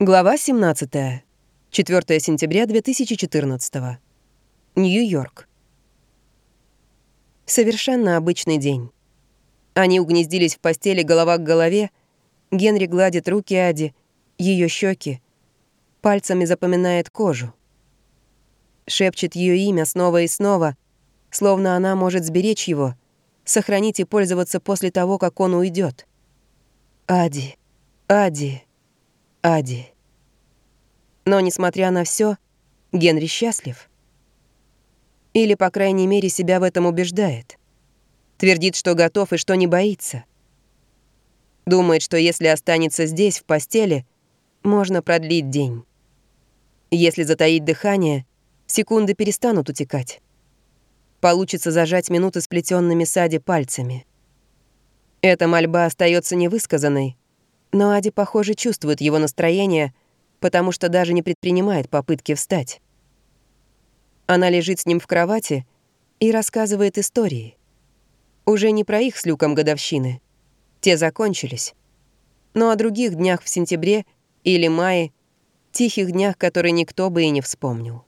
Глава 17. 4 сентября 2014. Нью-Йорк. Совершенно обычный день. Они угнездились в постели голова к голове. Генри гладит руки Ади, ее щеки, пальцами запоминает кожу. Шепчет ее имя снова и снова, словно она может сберечь его, сохранить и пользоваться после того, как он уйдет. Ади, Ади. Ади. Но, несмотря на все, Генри счастлив. Или, по крайней мере, себя в этом убеждает. Твердит, что готов и что не боится. Думает, что если останется здесь, в постели, можно продлить день. Если затаить дыхание, секунды перестанут утекать. Получится зажать минуты сплетенными сади пальцами. Эта мольба остается невысказанной, но Ади, похоже, чувствует его настроение, потому что даже не предпринимает попытки встать. Она лежит с ним в кровати и рассказывает истории. Уже не про их с Люком годовщины. Те закончились. Но о других днях в сентябре или мае, тихих днях, которые никто бы и не вспомнил.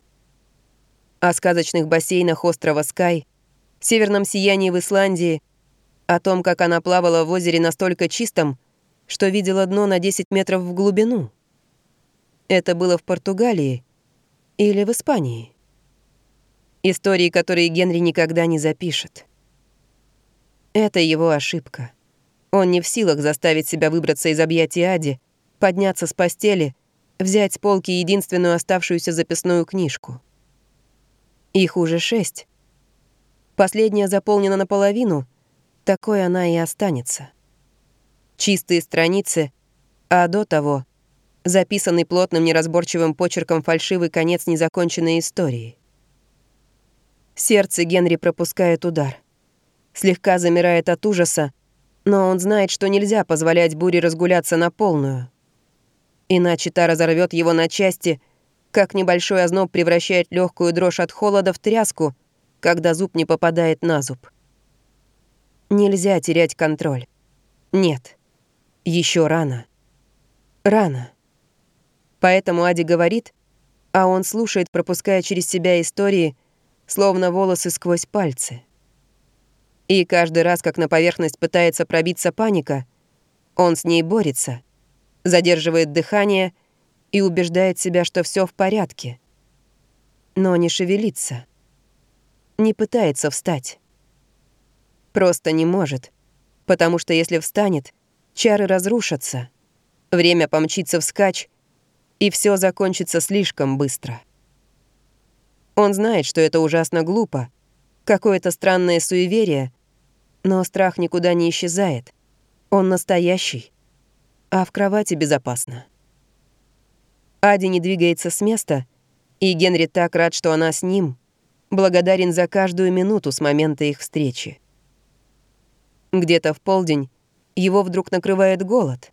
О сказочных бассейнах острова Скай, северном сиянии в Исландии, о том, как она плавала в озере настолько чистом, что видела дно на 10 метров в глубину. Это было в Португалии или в Испании. Истории, которые Генри никогда не запишет. Это его ошибка. Он не в силах заставить себя выбраться из объятий Ади, подняться с постели, взять с полки единственную оставшуюся записную книжку. Их уже шесть. Последняя заполнена наполовину, такой она и останется чистые страницы, а до того — записанный плотным неразборчивым почерком фальшивый конец незаконченной истории. Сердце Генри пропускает удар. Слегка замирает от ужаса, но он знает, что нельзя позволять буре разгуляться на полную. Иначе та разорвет его на части, как небольшой озноб превращает легкую дрожь от холода в тряску, когда зуб не попадает на зуб. Нельзя терять контроль. Нет. Еще рано. Рано. Поэтому Ади говорит, а он слушает, пропуская через себя истории, словно волосы сквозь пальцы. И каждый раз, как на поверхность пытается пробиться паника, он с ней борется, задерживает дыхание и убеждает себя, что все в порядке. Но не шевелится. Не пытается встать. Просто не может, потому что если встанет — Чары разрушатся, время помчится вскачь, и все закончится слишком быстро. Он знает, что это ужасно глупо, какое-то странное суеверие, но страх никуда не исчезает. Он настоящий, а в кровати безопасно. Ади не двигается с места, и Генри так рад, что она с ним, благодарен за каждую минуту с момента их встречи. Где-то в полдень его вдруг накрывает голод.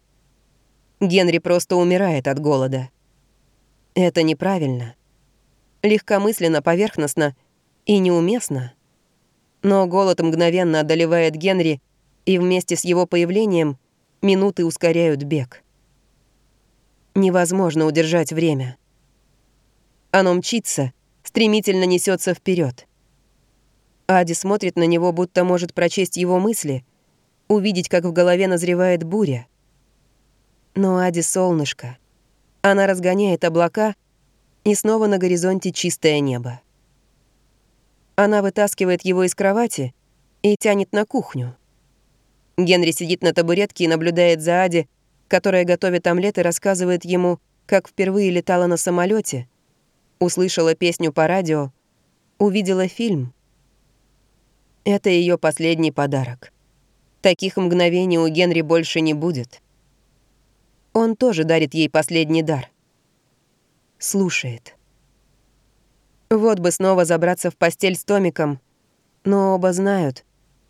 Генри просто умирает от голода. Это неправильно. Легкомысленно, поверхностно и неуместно. Но голод мгновенно одолевает Генри, и вместе с его появлением минуты ускоряют бег. Невозможно удержать время. Оно мчится, стремительно несется вперед. Ади смотрит на него, будто может прочесть его мысли — увидеть, как в голове назревает буря. Но Ади солнышко. Она разгоняет облака, и снова на горизонте чистое небо. Она вытаскивает его из кровати и тянет на кухню. Генри сидит на табуретке и наблюдает за Ади, которая готовит омлет и рассказывает ему, как впервые летала на самолете, услышала песню по радио, увидела фильм. Это ее последний подарок. Таких мгновений у Генри больше не будет. Он тоже дарит ей последний дар. Слушает. Вот бы снова забраться в постель с Томиком, но оба знают,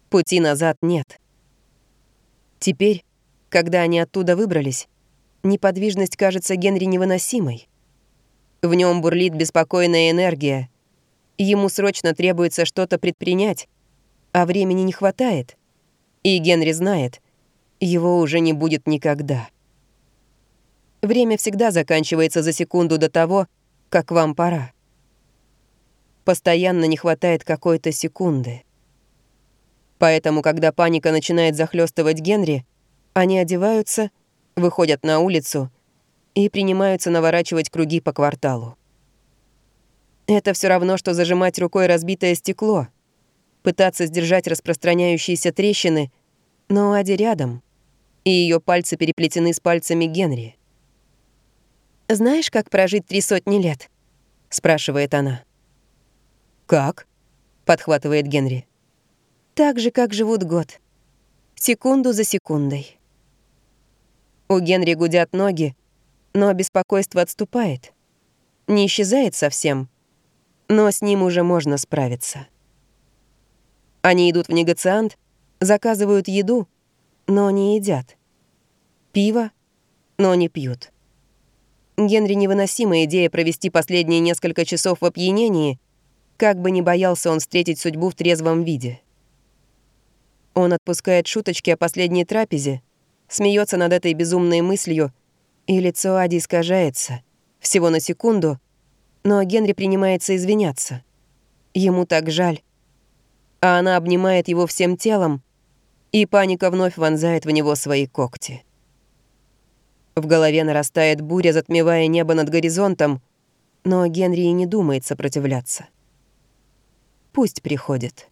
пути назад нет. Теперь, когда они оттуда выбрались, неподвижность кажется Генри невыносимой. В нем бурлит беспокойная энергия. Ему срочно требуется что-то предпринять, а времени не хватает. И Генри знает, его уже не будет никогда. Время всегда заканчивается за секунду до того, как вам пора. Постоянно не хватает какой-то секунды. Поэтому, когда паника начинает захлестывать Генри, они одеваются, выходят на улицу и принимаются наворачивать круги по кварталу. Это все равно, что зажимать рукой разбитое стекло, пытаться сдержать распространяющиеся трещины, но Ади рядом, и ее пальцы переплетены с пальцами Генри. «Знаешь, как прожить три сотни лет?» — спрашивает она. «Как?» — подхватывает Генри. «Так же, как живут год. Секунду за секундой». У Генри гудят ноги, но беспокойство отступает. Не исчезает совсем, но с ним уже можно справиться. Они идут в негациант, заказывают еду, но не едят. Пиво, но не пьют. Генри невыносимая идея провести последние несколько часов в опьянении, как бы ни боялся он встретить судьбу в трезвом виде. Он отпускает шуточки о последней трапезе, смеется над этой безумной мыслью, и лицо Ади искажается, всего на секунду, но Генри принимается извиняться. Ему так жаль. А она обнимает его всем телом, и паника вновь вонзает в него свои когти. В голове нарастает буря, затмевая небо над горизонтом, но Генри и не думает сопротивляться. Пусть приходит.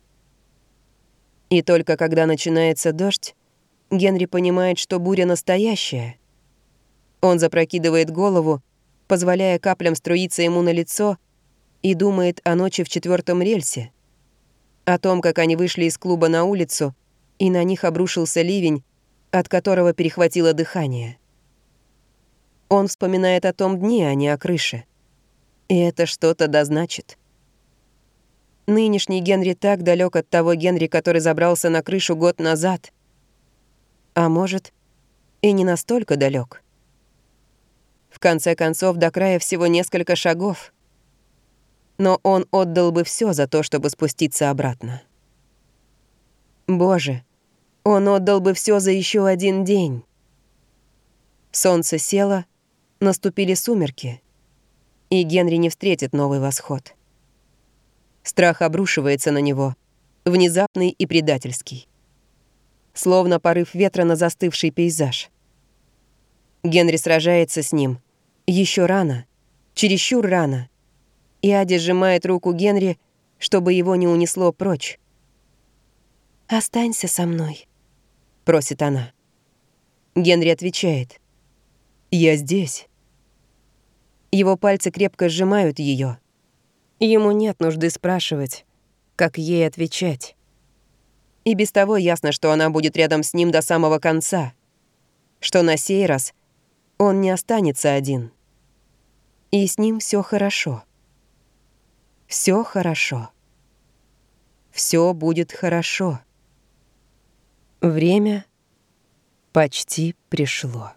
И только когда начинается дождь, Генри понимает, что буря настоящая. Он запрокидывает голову, позволяя каплям струиться ему на лицо, и думает о ночи в четвертом рельсе, о том, как они вышли из клуба на улицу, и на них обрушился ливень, от которого перехватило дыхание. Он вспоминает о том дне, а не о крыше. И это что-то дозначит. Нынешний Генри так далек от того Генри, который забрался на крышу год назад. А может, и не настолько далек. В конце концов, до края всего несколько шагов. Но он отдал бы все за то, чтобы спуститься обратно. Боже, он отдал бы все за еще один день. Солнце село, наступили сумерки, и Генри не встретит новый восход. Страх обрушивается на него, внезапный и предательский. Словно порыв ветра на застывший пейзаж. Генри сражается с ним. Еще рано, чересчур рано. И Ади сжимает руку Генри, чтобы его не унесло прочь. «Останься со мной», — просит она. Генри отвечает. «Я здесь». Его пальцы крепко сжимают ее. Ему нет нужды спрашивать, как ей отвечать. И без того ясно, что она будет рядом с ним до самого конца. Что на сей раз он не останется один. И с ним все хорошо. Все хорошо. Все будет хорошо. Время почти пришло.